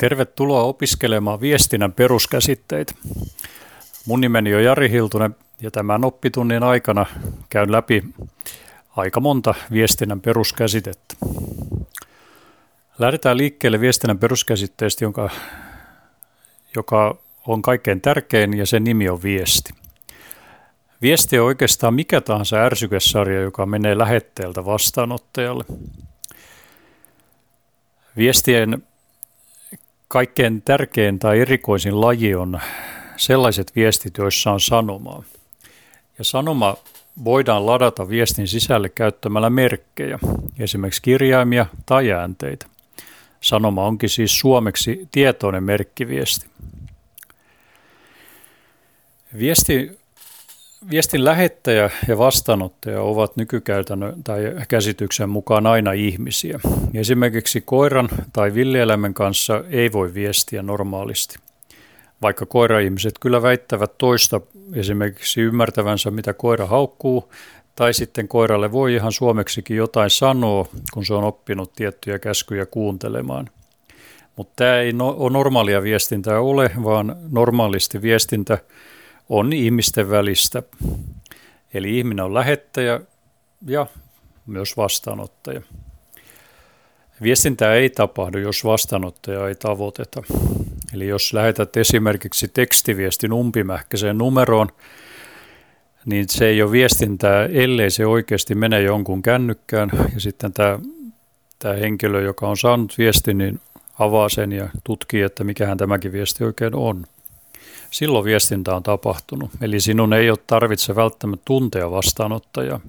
Tervetuloa opiskelemaan viestinnän peruskäsitteitä. Mun nimeni on Jari Hiltunen ja tämän oppitunnin aikana käyn läpi aika monta viestinnän peruskäsitettä. Lähdetään liikkeelle viestinnän peruskäsitteestä, jonka, joka on kaikkein tärkein ja sen nimi on viesti. Viesti on oikeastaan mikä tahansa ärsykesarja, joka menee lähetteeltä vastaanottajalle. Viestien kaikkein tärkein tai erikoisin laji on sellaiset viestit, joissa on sanomaa. Ja sanoma voidaan ladata viestin sisälle käyttämällä merkkejä, esimerkiksi kirjaimia tai äänteitä. Sanoma onkin siis suomeksi tietoinen merkkiviesti. Viesti, viestin lähettäjä ja vastaanottaja ovat nykykäytännön tai käsityksen mukaan aina ihmisiä. Esimerkiksi koiran tai villieläimen kanssa ei voi viestiä normaalisti. Vaikka koira-ihmiset kyllä väittävät toista esimerkiksi ymmärtävänsä, mitä koira haukkuu, tai sitten koiralle voi ihan suomeksikin jotain sanoa, kun se on oppinut tiettyjä käskyjä kuuntelemaan. Mutta tämä ei no, ole normaalia viestintää ole, vaan normaalisti viestintä on ihmisten välistä. Eli ihminen on lähettäjä ja myös vastaanottaja. Viestintää ei tapahdu, jos vastaanottaja ei tavoiteta. Eli jos lähetät esimerkiksi tekstiviestin umpimähkäiseen numeroon, niin se ei ole viestintää, ellei se oikeasti mene jonkun kännykkään. Ja sitten tämä, tämä henkilö, joka on saanut viestin, niin avaa sen ja tutkii, että mikähän tämäkin viesti oikein on. Silloin viestintä on tapahtunut. Eli sinun ei ole tarvitse välttämättä tuntea vastaanottajaa.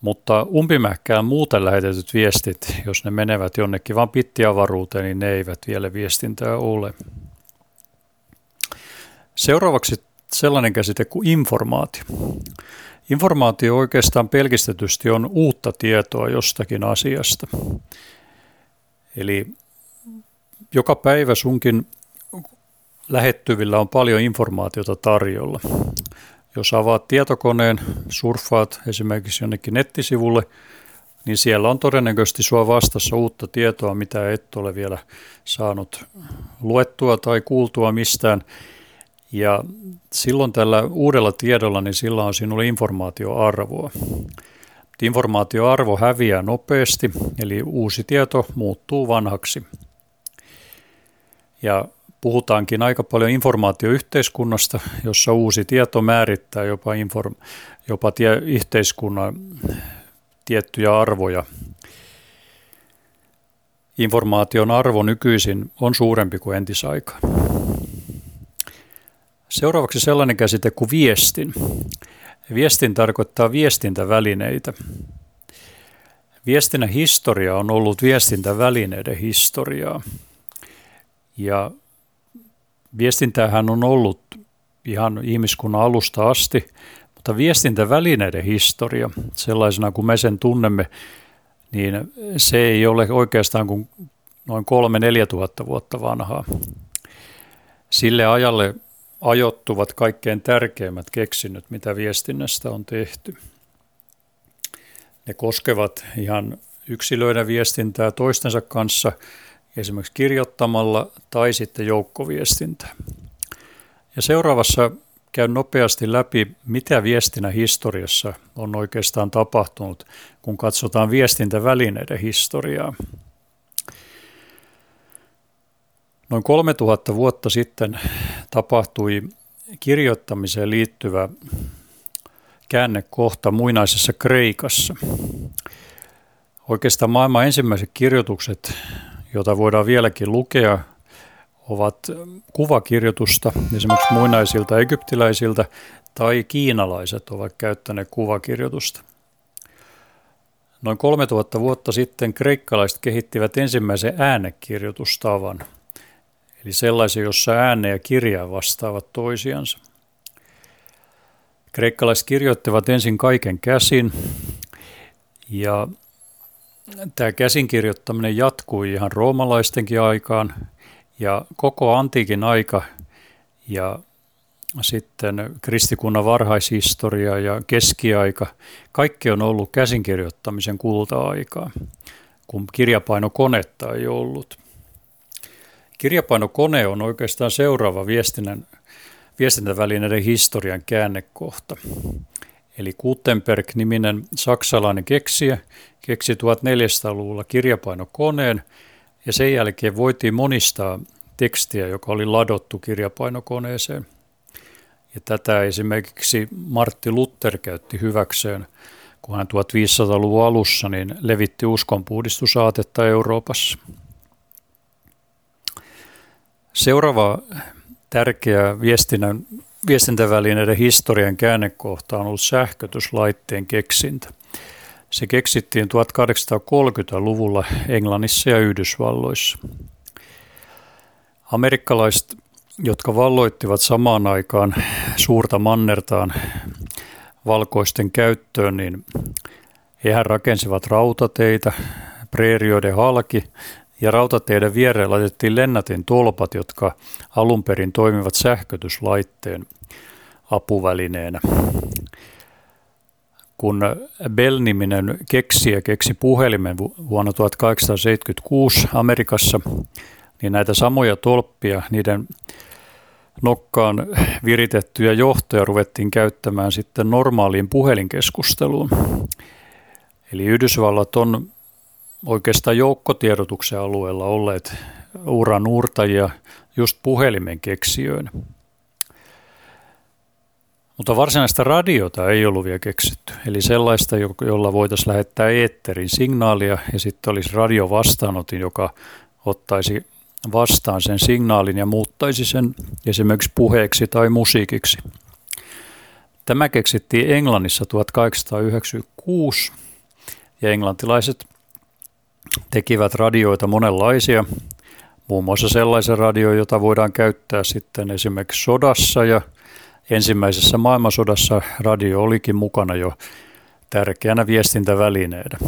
Mutta umpimähkään muuten lähetetyt viestit, jos ne menevät jonnekin vain pittiavaruuteen, niin ne eivät vielä viestintää ole. Seuraavaksi sellainen käsite kuin informaatio. Informaatio oikeastaan pelkistetysti on uutta tietoa jostakin asiasta. Eli joka päivä sunkin lähettyvillä on paljon informaatiota tarjolla. Jos avaat tietokoneen, surffaat esimerkiksi jonnekin nettisivulle, niin siellä on todennäköisesti sua vastassa uutta tietoa, mitä et ole vielä saanut luettua tai kuultua mistään. Ja silloin tällä uudella tiedolla, niin sillä on sinulle informaatioarvoa. Informaatioarvo häviää nopeasti, eli uusi tieto muuttuu vanhaksi. Ja puhutaankin aika paljon informaatioyhteiskunnasta, jossa uusi tieto määrittää jopa, inform, jopa tie, yhteiskunnan tiettyjä arvoja. Informaation arvo nykyisin on suurempi kuin entisaikaan. Seuraavaksi sellainen käsite kuin viestin. Viestin tarkoittaa viestintävälineitä. Viestinnän historia on ollut viestintävälineiden historiaa. Ja Viestintähän on ollut ihan ihmiskunnan alusta asti, mutta viestintävälineiden historia, sellaisena kuin me sen tunnemme, niin se ei ole oikeastaan kuin noin 3-4 tuhatta vuotta vanhaa. Sille ajalle ajoittuvat kaikkein tärkeimmät keksinnöt, mitä viestinnästä on tehty. Ne koskevat ihan yksilöiden viestintää toistensa kanssa – esimerkiksi kirjoittamalla tai sitten joukkoviestintä. Ja seuraavassa käyn nopeasti läpi, mitä viestinnän historiassa on oikeastaan tapahtunut, kun katsotaan viestintävälineiden historiaa. Noin 3000 vuotta sitten tapahtui kirjoittamiseen liittyvä käännekohta muinaisessa Kreikassa. Oikeastaan maailman ensimmäiset kirjoitukset jota voidaan vieläkin lukea, ovat kuvakirjoitusta esimerkiksi muinaisilta egyptiläisiltä tai kiinalaiset ovat käyttäneet kuvakirjoitusta. Noin 3000 vuotta sitten kreikkalaiset kehittivät ensimmäisen äänekirjoitustavan, eli sellaisen, jossa ääne ja kirja vastaavat toisiansa. Kreikkalaiset kirjoittivat ensin kaiken käsin ja tämä käsinkirjoittaminen jatkui ihan roomalaistenkin aikaan ja koko antiikin aika ja sitten kristikunnan varhaishistoria ja keskiaika, kaikki on ollut käsinkirjoittamisen kulta-aikaa, kun kirjapainokonetta ei ollut. Kirjapainokone on oikeastaan seuraava viestinnän, viestintävälineiden historian käännekohta. Eli Gutenberg-niminen saksalainen keksijä keksi 1400-luvulla kirjapainokoneen ja sen jälkeen voitiin monistaa tekstiä, joka oli ladottu kirjapainokoneeseen. Ja tätä esimerkiksi Martti Luther käytti hyväkseen, kun hän 1500-luvun alussa niin levitti uskonpuhdistusaatetta Euroopassa. Seuraava tärkeä viestinnän, viestintävälineiden historian käännekohta on ollut sähkötyslaitteen keksintä. Se keksittiin 1830-luvulla Englannissa ja Yhdysvalloissa. Amerikkalaiset, jotka valloittivat samaan aikaan suurta mannertaan valkoisten käyttöön, niin hehän rakensivat rautateitä, preerioiden halki ja rautateiden viereen laitettiin lennätin tolpat, jotka alun perin toimivat sähkötyslaitteen apuvälineenä. Kun Bell-niminen keksijä keksi puhelimen vuonna 1876 Amerikassa, niin näitä samoja tolppia, niiden nokkaan viritettyjä johtoja ruvettiin käyttämään sitten normaaliin puhelinkeskusteluun. Eli Yhdysvallat on oikeastaan joukkotiedotuksen alueella olleet uran uurtajia just puhelimen keksijöinä. Mutta varsinaista radiota ei ollut vielä keksitty. Eli sellaista, jolla voitaisiin lähettää eetterin signaalia ja sitten olisi radiovastaanotin, joka ottaisi vastaan sen signaalin ja muuttaisi sen esimerkiksi puheeksi tai musiikiksi. Tämä keksittiin Englannissa 1896 ja englantilaiset tekivät radioita monenlaisia, muun muassa sellaisen radio, jota voidaan käyttää sitten esimerkiksi sodassa ja ensimmäisessä maailmansodassa radio olikin mukana jo tärkeänä viestintävälineenä.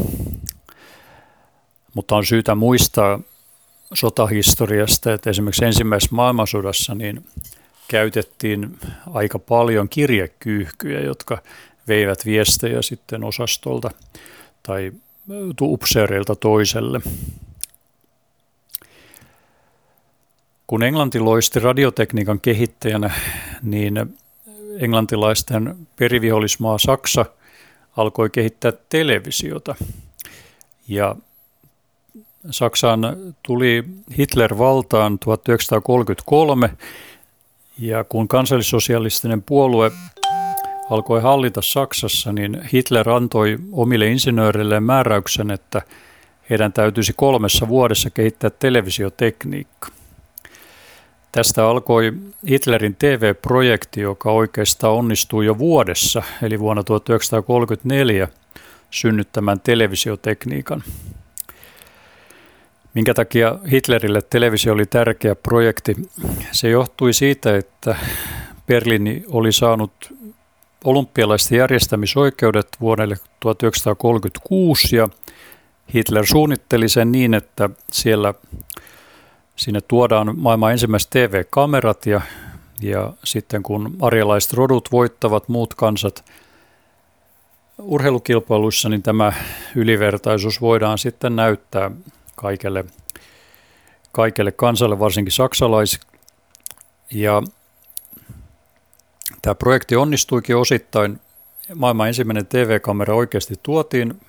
Mutta on syytä muistaa sotahistoriasta, että esimerkiksi ensimmäisessä maailmansodassa niin käytettiin aika paljon kirjekyyhkyjä, jotka veivät viestejä sitten osastolta tai upseereilta toiselle. Kun Englanti loisti radiotekniikan kehittäjänä, niin englantilaisten perivihollismaa Saksa alkoi kehittää televisiota. Ja Saksaan tuli Hitler valtaan 1933 ja kun kansallissosialistinen puolue alkoi hallita Saksassa, niin Hitler antoi omille insinööreilleen määräyksen, että heidän täytyisi kolmessa vuodessa kehittää televisiotekniikka. Tästä alkoi Hitlerin TV-projekti, joka oikeastaan onnistui jo vuodessa, eli vuonna 1934, synnyttämään televisiotekniikan. Minkä takia Hitlerille televisio oli tärkeä projekti? Se johtui siitä, että Berliini oli saanut olympialaisten järjestämisoikeudet vuodelle 1936 ja Hitler suunnitteli sen niin, että siellä sinne tuodaan maailman ensimmäiset TV-kamerat ja, ja sitten kun arjalaiset rodut voittavat muut kansat urheilukilpailuissa, niin tämä ylivertaisuus voidaan sitten näyttää kaikelle, kaikelle kansalle, varsinkin saksalais. Ja tämä projekti onnistuikin osittain. Maailman ensimmäinen TV-kamera oikeasti tuotiin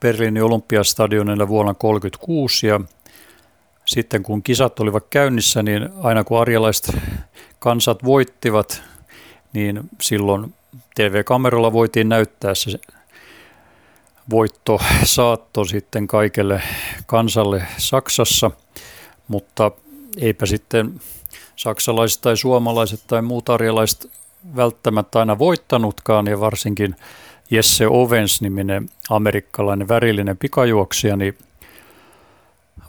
Berliinin olympiastadionille vuonna 1936 ja sitten kun kisat olivat käynnissä, niin aina kun arjalaiset kansat voittivat, niin silloin TV-kameralla voitiin näyttää se voitto saatto sitten kaikelle kansalle Saksassa, mutta eipä sitten saksalaiset tai suomalaiset tai muut arjalaiset välttämättä aina voittanutkaan ja varsinkin Jesse Owens-niminen amerikkalainen värillinen pikajuoksija, niin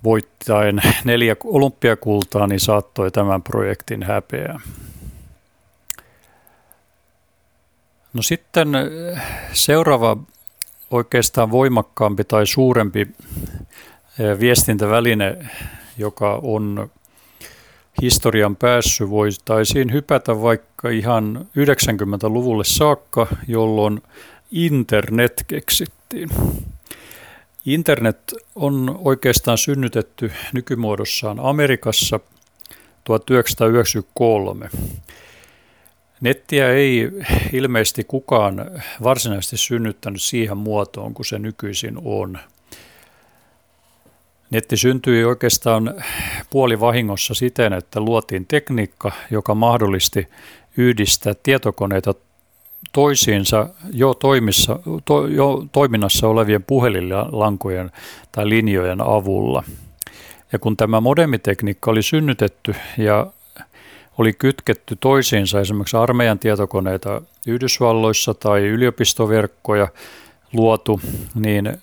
voittaen neljä olympiakultaa, niin saattoi tämän projektin häpeää. No sitten seuraava oikeastaan voimakkaampi tai suurempi viestintäväline, joka on historian päässyt, voitaisiin hypätä vaikka ihan 90-luvulle saakka, jolloin internet keksittiin. Internet on oikeastaan synnytetty nykymuodossaan Amerikassa 1993. Nettiä ei ilmeisesti kukaan varsinaisesti synnyttänyt siihen muotoon kuin se nykyisin on. Netti syntyi oikeastaan puolivahingossa siten, että luotiin tekniikka, joka mahdollisti yhdistää tietokoneita toisiinsa jo, toimissa, to, jo toiminnassa olevien puhelinlankojen tai linjojen avulla. Ja kun tämä modemitekniikka oli synnytetty ja oli kytketty toisiinsa esimerkiksi armeijan tietokoneita Yhdysvalloissa tai yliopistoverkkoja luotu, niin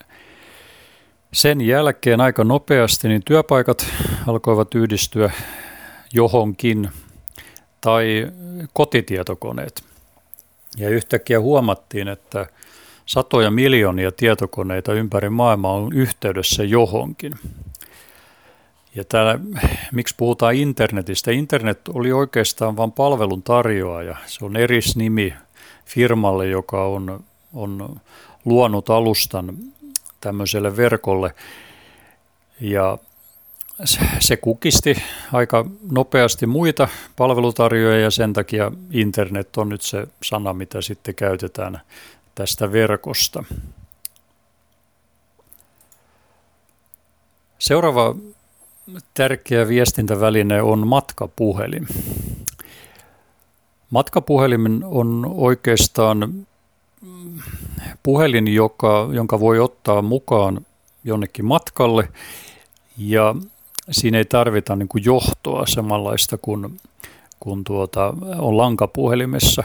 sen jälkeen aika nopeasti niin työpaikat alkoivat yhdistyä johonkin tai kotitietokoneet. Ja yhtäkkiä huomattiin, että satoja miljoonia tietokoneita ympäri maailmaa on yhteydessä johonkin. Ja täällä, miksi puhutaan internetistä? Internet oli oikeastaan vain palvelun tarjoaja. Se on erisnimi firmalle, joka on, on luonut alustan tämmöiselle verkolle. Ja se kukisti aika nopeasti muita palvelutarjoajia ja sen takia internet on nyt se sana, mitä sitten käytetään tästä verkosta. Seuraava tärkeä viestintäväline on matkapuhelin. Matkapuhelin on oikeastaan puhelin, joka, jonka voi ottaa mukaan jonnekin matkalle ja siinä ei tarvita niin kuin johtoa samanlaista kuin, kuin tuota, on lankapuhelimessa,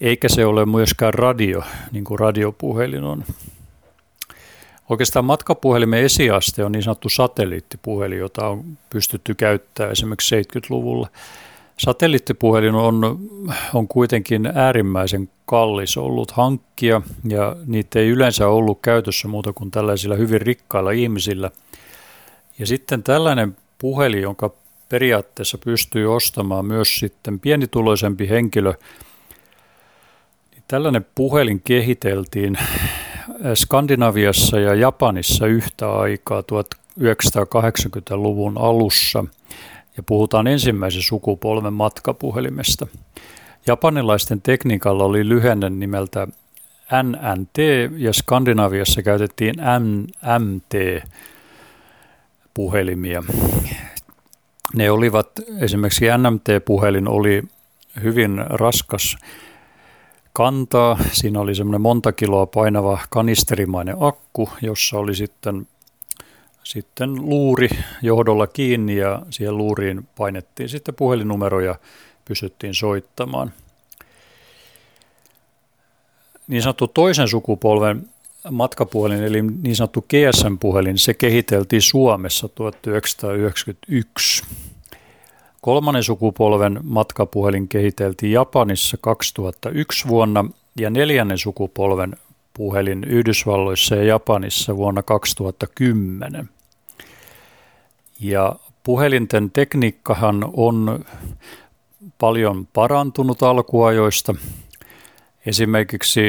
eikä se ole myöskään radio, niin kuin radiopuhelin on. Oikeastaan matkapuhelimen esiaste on niin sanottu satelliittipuhelin, jota on pystytty käyttämään esimerkiksi 70-luvulla. Satelliittipuhelin on, on kuitenkin äärimmäisen kallis ollut hankkia ja niitä ei yleensä ollut käytössä muuta kuin tällaisilla hyvin rikkailla ihmisillä. Ja sitten tällainen puhelin, jonka periaatteessa pystyy ostamaan myös sitten pienituloisempi henkilö, niin tällainen puhelin kehiteltiin Skandinaviassa ja Japanissa yhtä aikaa 1980-luvun alussa ja puhutaan ensimmäisen sukupolven matkapuhelimesta. Japanilaisten tekniikalla oli lyhenne nimeltä NNT ja Skandinaviassa käytettiin MMT puhelimia. Ne olivat, esimerkiksi NMT-puhelin oli hyvin raskas kantaa. Siinä oli semmoinen monta kiloa painava kanisterimainen akku, jossa oli sitten, sitten luuri johdolla kiinni ja siihen luuriin painettiin sitten puhelinnumero ja pysyttiin soittamaan. Niin sanottu toisen sukupolven matkapuhelin, eli niin sanottu GSM-puhelin, se kehiteltiin Suomessa 1991. Kolmannen sukupolven matkapuhelin kehiteltiin Japanissa 2001 vuonna ja neljännen sukupolven puhelin Yhdysvalloissa ja Japanissa vuonna 2010. Ja puhelinten tekniikkahan on paljon parantunut alkuajoista. Esimerkiksi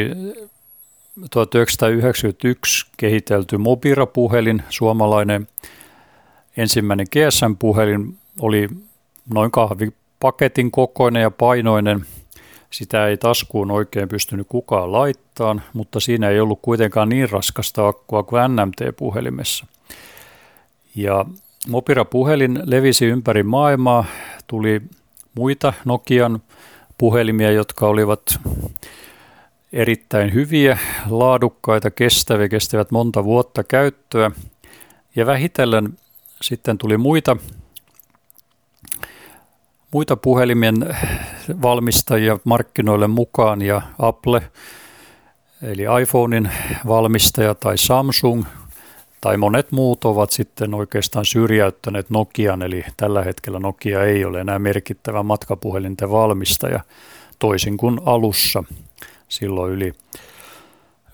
1991 kehitelty Mobira-puhelin, suomalainen ensimmäinen GSM-puhelin, oli noin kahvipaketin kokoinen ja painoinen. Sitä ei taskuun oikein pystynyt kukaan laittaa, mutta siinä ei ollut kuitenkaan niin raskasta akkua kuin NMT-puhelimessa. Ja Mopira-puhelin levisi ympäri maailmaa, tuli muita Nokian puhelimia, jotka olivat erittäin hyviä, laadukkaita, kestäviä, kestävät monta vuotta käyttöä. Ja vähitellen sitten tuli muita, muita puhelimien valmistajia markkinoille mukaan ja Apple, eli iPhonein valmistaja tai Samsung tai monet muut ovat sitten oikeastaan syrjäyttäneet Nokian, eli tällä hetkellä Nokia ei ole enää merkittävä matkapuhelinten valmistaja, toisin kuin alussa – silloin yli,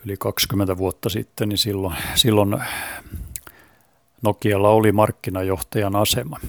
yli 20 vuotta sitten, niin silloin, silloin Nokialla oli markkinajohtajan asema.